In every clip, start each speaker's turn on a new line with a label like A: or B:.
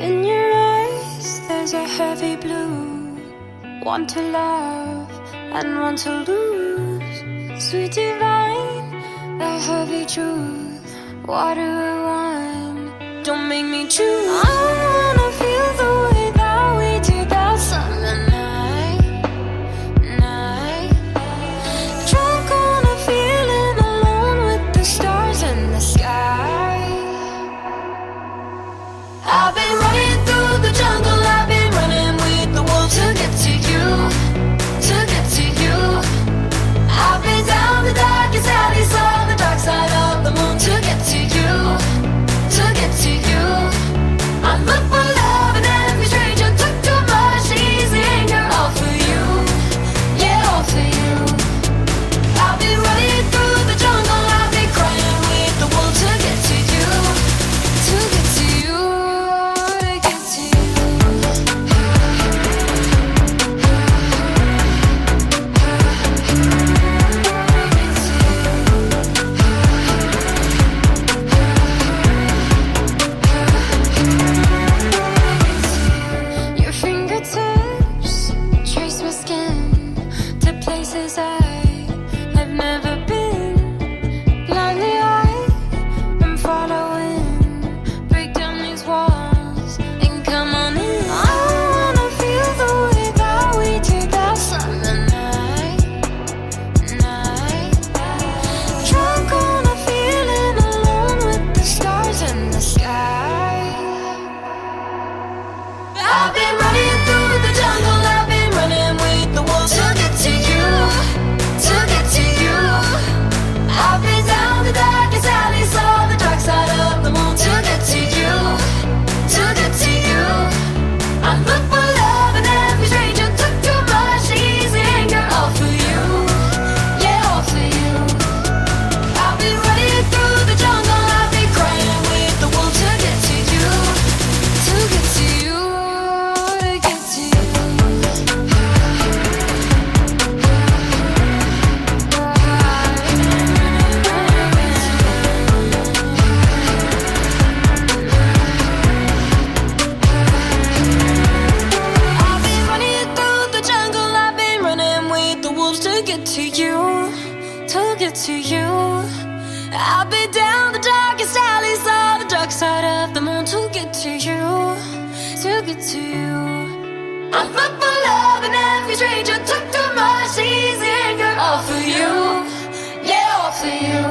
A: In your eyes, there's a heavy blue. One to love and one to lose. Sweet divine, the heavy truth. Water or wine, don't make me choose. I wanna feel the way that we did that summer night. night. Drunk on a feeling alone with the stars in the sky. I've been to you, to get to you. I've been down the darkest alleys on the dark side of the moon to get to you, to get to you. I look for love and every stranger took too much easy anger all for you, yeah, all for you.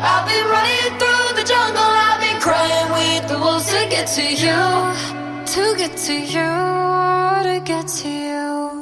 A: I've been running through the jungle, I've been crying with the wolves to get to you, to get to you, to get to you.